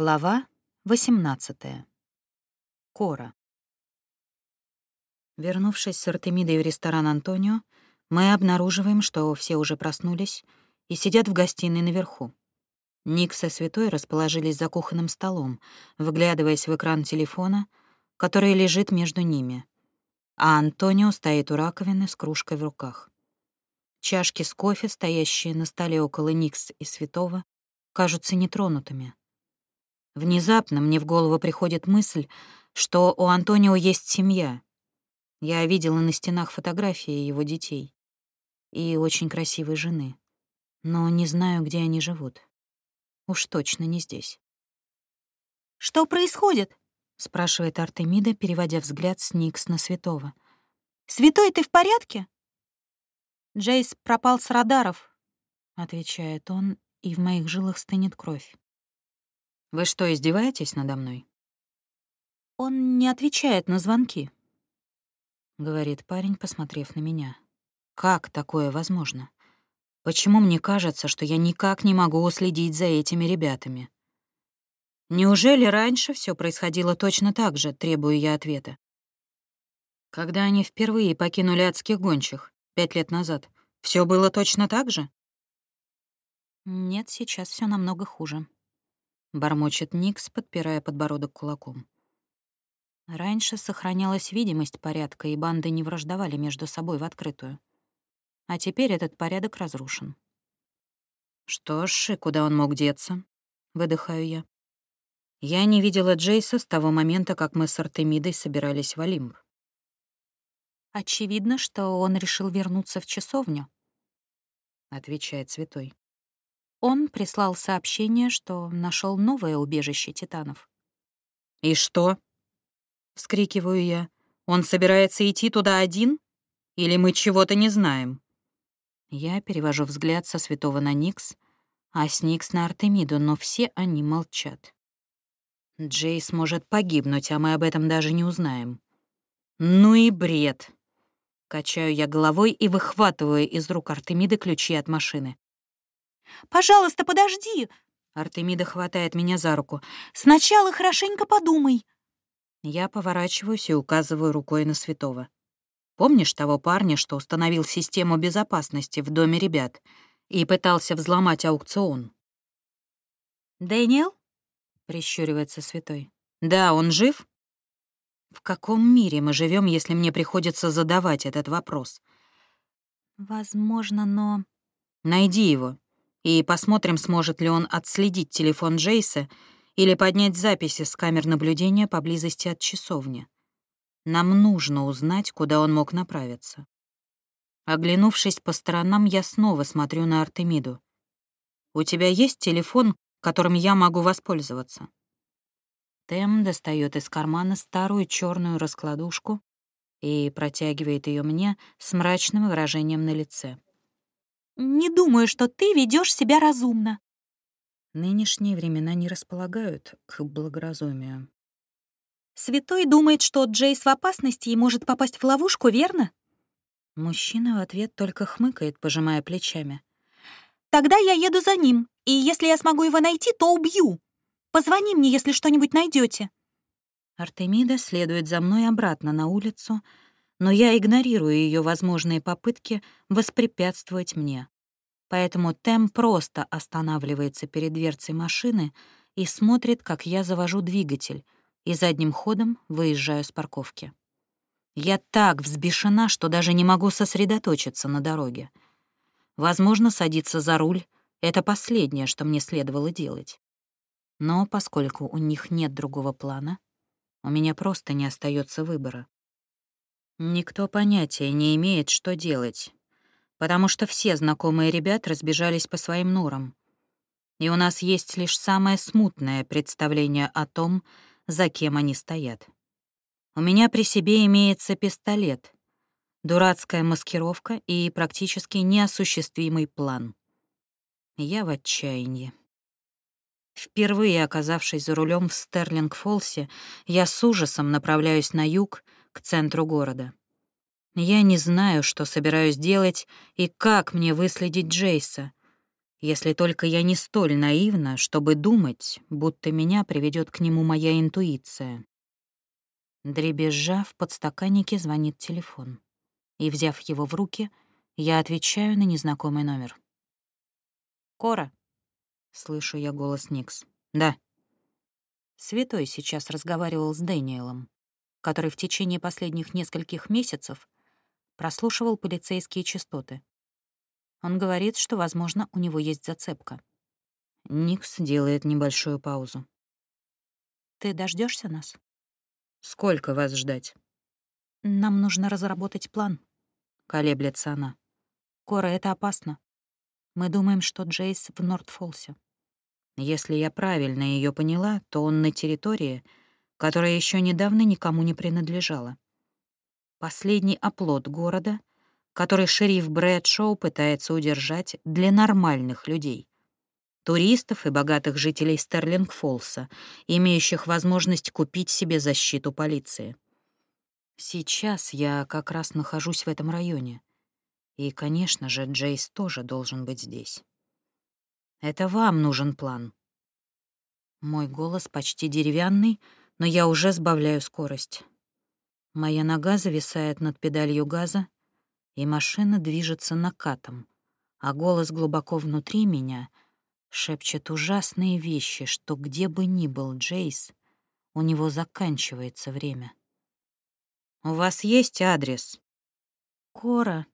Глава 18. Кора. Вернувшись с Артемидой в ресторан Антонио, мы обнаруживаем, что все уже проснулись и сидят в гостиной наверху. Ник со Святой расположились за кухонным столом, выглядываясь в экран телефона, который лежит между ними, а Антонио стоит у раковины с кружкой в руках. Чашки с кофе, стоящие на столе около Никс и Святого, кажутся нетронутыми. Внезапно мне в голову приходит мысль, что у Антонио есть семья. Я видела на стенах фотографии его детей и очень красивой жены, но не знаю, где они живут. Уж точно не здесь. «Что происходит?» — спрашивает Артемида, переводя взгляд с Никс на Святого. «Святой, ты в порядке?» «Джейс пропал с радаров», — отвечает он, и в моих жилах стынет кровь. Вы что, издеваетесь надо мной? Он не отвечает на звонки, говорит парень, посмотрев на меня. Как такое возможно? Почему мне кажется, что я никак не могу уследить за этими ребятами? Неужели раньше все происходило точно так же, требую я ответа? Когда они впервые покинули адских гончих, пять лет назад, все было точно так же? Нет, сейчас все намного хуже. — бормочет Никс, подпирая подбородок кулаком. Раньше сохранялась видимость порядка, и банды не враждовали между собой в открытую. А теперь этот порядок разрушен. «Что ж, и куда он мог деться?» — выдыхаю я. Я не видела Джейса с того момента, как мы с Артемидой собирались в Олимп. «Очевидно, что он решил вернуться в часовню», — отвечает Святой. Он прислал сообщение, что нашел новое убежище титанов. «И что?» — вскрикиваю я. «Он собирается идти туда один? Или мы чего-то не знаем?» Я перевожу взгляд со святого на Никс, а с Никс на Артемиду, но все они молчат. Джейс может погибнуть, а мы об этом даже не узнаем. «Ну и бред!» Качаю я головой и выхватываю из рук Артемиды ключи от машины. Пожалуйста, подожди!» Артемида хватает меня за руку. «Сначала хорошенько подумай!» Я поворачиваюсь и указываю рукой на святого. Помнишь того парня, что установил систему безопасности в доме ребят и пытался взломать аукцион? «Дэниел?» — прищуривается святой. «Да, он жив?» В каком мире мы живем, если мне приходится задавать этот вопрос? Возможно, но... Найди его и посмотрим, сможет ли он отследить телефон Джейса или поднять записи с камер наблюдения поблизости от часовни. Нам нужно узнать, куда он мог направиться. Оглянувшись по сторонам, я снова смотрю на Артемиду. «У тебя есть телефон, которым я могу воспользоваться?» Тем достает из кармана старую черную раскладушку и протягивает ее мне с мрачным выражением на лице. Не думаю, что ты ведешь себя разумно. Нынешние времена не располагают к благоразумию. Святой думает, что Джейс в опасности и может попасть в ловушку, верно? Мужчина в ответ только хмыкает, пожимая плечами. Тогда я еду за ним, и если я смогу его найти, то убью. Позвони мне, если что-нибудь найдете. Артемида следует за мной обратно на улицу, но я игнорирую ее возможные попытки воспрепятствовать мне. Поэтому Тем просто останавливается перед дверцей машины и смотрит, как я завожу двигатель, и задним ходом выезжаю с парковки. Я так взбешена, что даже не могу сосредоточиться на дороге. Возможно, садиться за руль — это последнее, что мне следовало делать. Но поскольку у них нет другого плана, у меня просто не остается выбора. Никто понятия не имеет, что делать, потому что все знакомые ребят разбежались по своим норам. И у нас есть лишь самое смутное представление о том, за кем они стоят. У меня при себе имеется пистолет, дурацкая маскировка и практически неосуществимый план. Я в отчаянии. Впервые оказавшись за рулем в Стерлинг-Фолсе, я с ужасом направляюсь на юг — к центру города. Я не знаю, что собираюсь делать и как мне выследить Джейса. Если только я не столь наивна, чтобы думать, будто меня приведет к нему моя интуиция. Дребезжа в подстаканнике звонит телефон. И, взяв его в руки, я отвечаю на незнакомый номер. «Кора», — слышу я голос Никс. «Да». Святой сейчас разговаривал с Дэниелом, который в течение последних нескольких месяцев прослушивал полицейские частоты. Он говорит, что, возможно, у него есть зацепка. Никс делает небольшую паузу. «Ты дождешься нас?» «Сколько вас ждать?» «Нам нужно разработать план», — колеблется она. «Кора, это опасно. Мы думаем, что Джейс в Нортфолсе. Если я правильно ее поняла, то он на территории, которая еще недавно никому не принадлежала. Последний оплот города, который шериф Брэдшоу пытается удержать для нормальных людей. Туристов и богатых жителей Стерлинг-Фолса, имеющих возможность купить себе защиту полиции. Сейчас я как раз нахожусь в этом районе. И, конечно же, Джейс тоже должен быть здесь. Это вам нужен план. Мой голос почти деревянный, но я уже сбавляю скорость. Моя нога зависает над педалью газа, и машина движется накатом, а голос глубоко внутри меня шепчет ужасные вещи, что где бы ни был Джейс, у него заканчивается время. «У вас есть адрес?» «Кора»,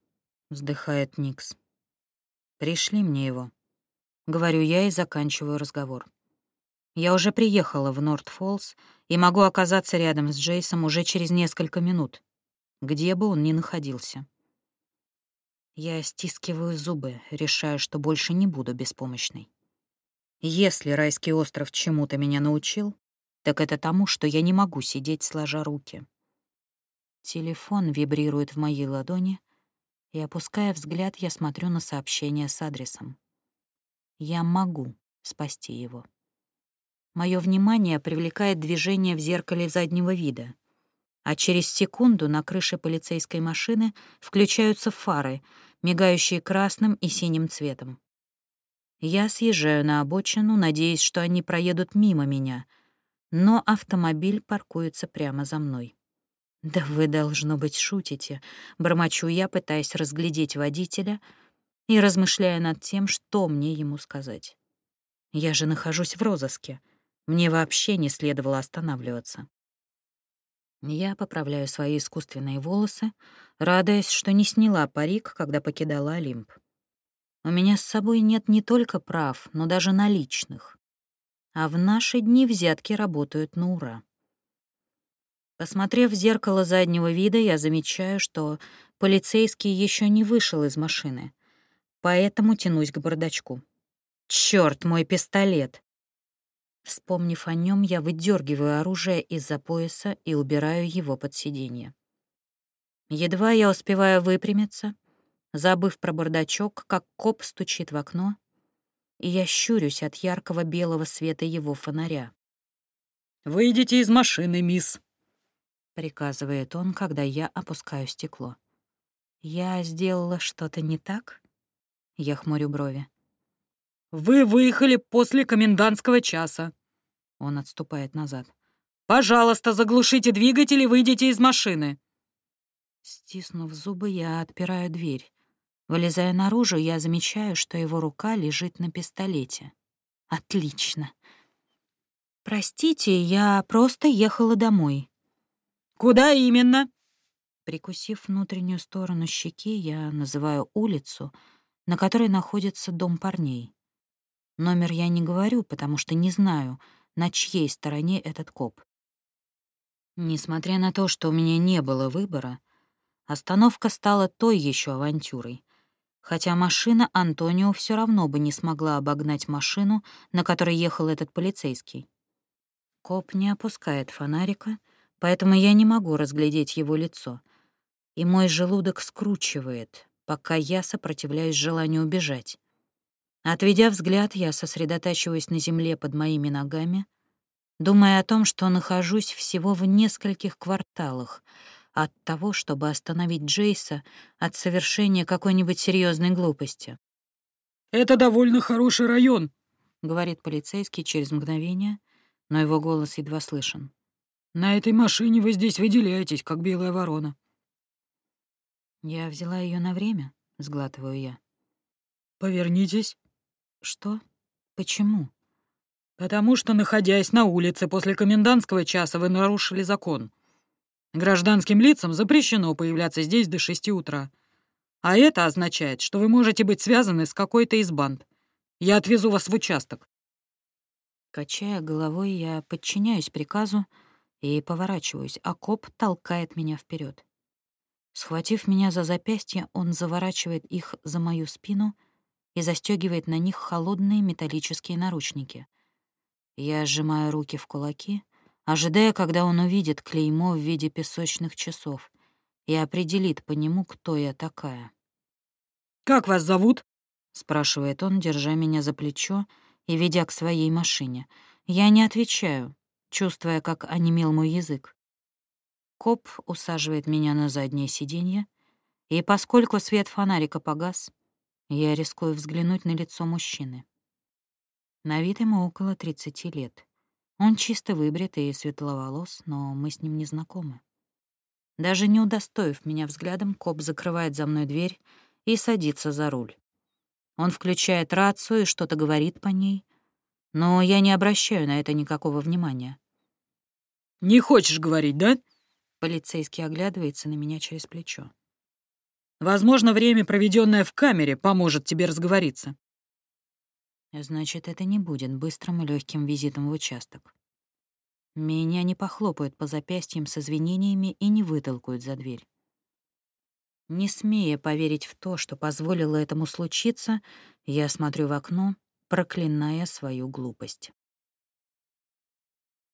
вздыхает Никс. Пришли мне его. Говорю я и заканчиваю разговор. Я уже приехала в Норт-Фоллс и могу оказаться рядом с Джейсом уже через несколько минут, где бы он ни находился. Я стискиваю зубы, решая, что больше не буду беспомощной. Если райский остров чему-то меня научил, так это тому, что я не могу сидеть сложа руки. Телефон вибрирует в моей ладони, и, опуская взгляд, я смотрю на сообщение с адресом. Я могу спасти его. Мое внимание привлекает движение в зеркале заднего вида, а через секунду на крыше полицейской машины включаются фары, мигающие красным и синим цветом. Я съезжаю на обочину, надеясь, что они проедут мимо меня, но автомобиль паркуется прямо за мной. «Да вы, должно быть, шутите», — бормочу я, пытаясь разглядеть водителя и размышляя над тем, что мне ему сказать. «Я же нахожусь в розыске. Мне вообще не следовало останавливаться». Я поправляю свои искусственные волосы, радуясь, что не сняла парик, когда покидала Олимп. У меня с собой нет не только прав, но даже наличных. А в наши дни взятки работают на ура. Посмотрев в зеркало заднего вида, я замечаю, что полицейский еще не вышел из машины, поэтому тянусь к бардачку. Черт, мой пистолет! Вспомнив о нем, я выдергиваю оружие из-за пояса и убираю его под сиденье. Едва я успеваю выпрямиться, забыв про бардачок, как коп стучит в окно, и я щурюсь от яркого белого света его фонаря. «Выйдите из машины, мисс», — приказывает он, когда я опускаю стекло. «Я сделала что-то не так?» Я хмурю брови. «Вы выехали после комендантского часа». Он отступает назад. «Пожалуйста, заглушите двигатель и выйдите из машины». Стиснув зубы, я отпираю дверь. Вылезая наружу, я замечаю, что его рука лежит на пистолете. Отлично. «Простите, я просто ехала домой», «Куда именно?» Прикусив внутреннюю сторону щеки, я называю улицу, на которой находится дом парней. Номер я не говорю, потому что не знаю, на чьей стороне этот коп. Несмотря на то, что у меня не было выбора, остановка стала той еще авантюрой, хотя машина Антонио все равно бы не смогла обогнать машину, на которой ехал этот полицейский. Коп не опускает фонарика — поэтому я не могу разглядеть его лицо. И мой желудок скручивает, пока я сопротивляюсь желанию убежать. Отведя взгляд, я сосредотачиваюсь на земле под моими ногами, думая о том, что нахожусь всего в нескольких кварталах от того, чтобы остановить Джейса от совершения какой-нибудь серьезной глупости. Это довольно хороший район», — говорит полицейский через мгновение, но его голос едва слышен. «На этой машине вы здесь выделяетесь, как белая ворона». «Я взяла ее на время», — сглатываю я. «Повернитесь». «Что? Почему?» «Потому что, находясь на улице после комендантского часа, вы нарушили закон. Гражданским лицам запрещено появляться здесь до шести утра. А это означает, что вы можете быть связаны с какой-то из банд. Я отвезу вас в участок». Качая головой, я подчиняюсь приказу и поворачиваюсь, а коп толкает меня вперед. Схватив меня за запястье, он заворачивает их за мою спину и застегивает на них холодные металлические наручники. Я сжимаю руки в кулаки, ожидая, когда он увидит клеймо в виде песочных часов и определит по нему, кто я такая. «Как вас зовут?» — спрашивает он, держа меня за плечо и ведя к своей машине. Я не отвечаю, чувствуя, как онемел мой язык. Коп усаживает меня на заднее сиденье, и поскольку свет фонарика погас, я рискую взглянуть на лицо мужчины. На вид ему около 30 лет. Он чисто выбрит и светловолос, но мы с ним не знакомы. Даже не удостоив меня взглядом, коп закрывает за мной дверь и садится за руль. Он включает рацию и что-то говорит по ней, но я не обращаю на это никакого внимания. «Не хочешь говорить, да?» Полицейский оглядывается на меня через плечо. «Возможно, время, проведенное в камере, поможет тебе разговориться». Значит, это не будет быстрым и легким визитом в участок. Меня не похлопают по запястьям с извинениями и не вытолкают за дверь. Не смея поверить в то, что позволило этому случиться, я смотрю в окно, проклиная свою глупость.